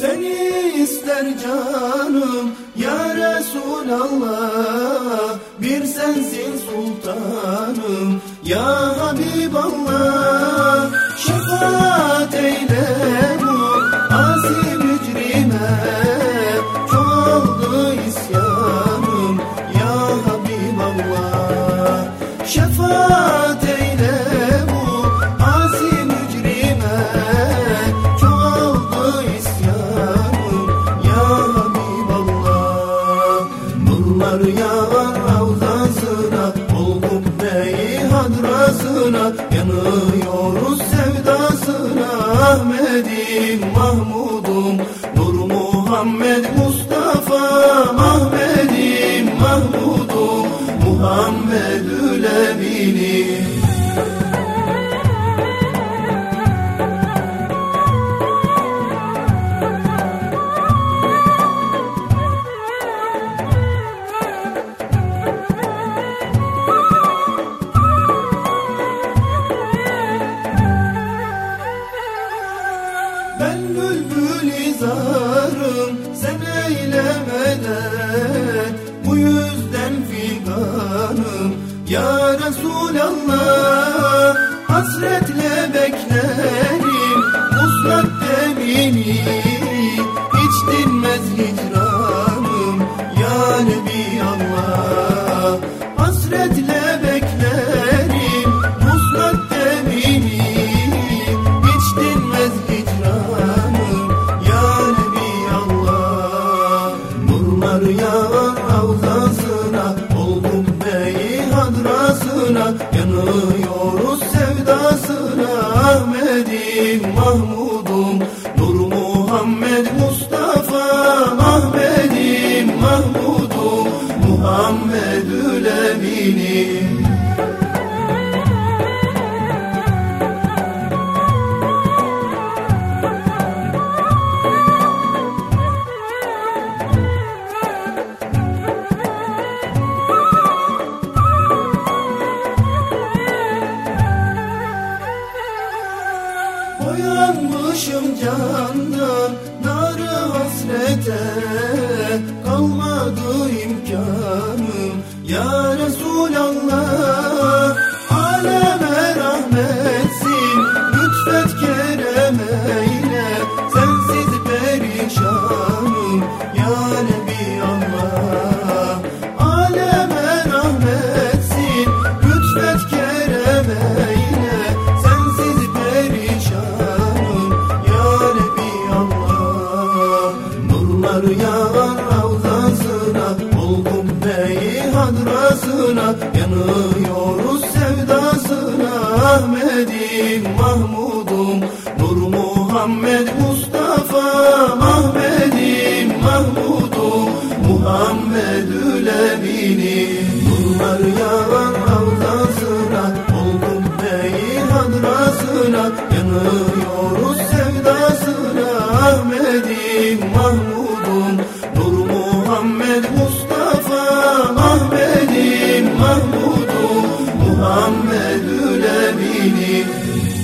Seni ister canım ya Resulallah. Bir sensin sultanım ya Habiballah hadrasına Yanıyoruz sevdasına. Ahmet'im Mahmud'um Nur Muhammed Mustafa. Ahmet'im Mahmud'um Muhammedül Eminim Love. Hadrasına Yanıyoruz sevdasına. Ahmet'im Mahmud'um Nur Muhammed Mustafa Ahmet'im Mahmud'um Muhammedül Eminim candan narı hasrete Kalmadı imkanım. Ya Resulallah Nurlar yağar ravzasına Oldum beyi hadrasına Yanıyoruz sevdasına. Ahmet'im Mahmud'um Nur Muhammed Mustafa Ahmet'im Mahmud'um Muhammedül Eminim Nurlar yağar ravzasına Oldum beyi hadrasına Yanıyoruz sevdasına. Ahmet'im Mahmud'um Amen.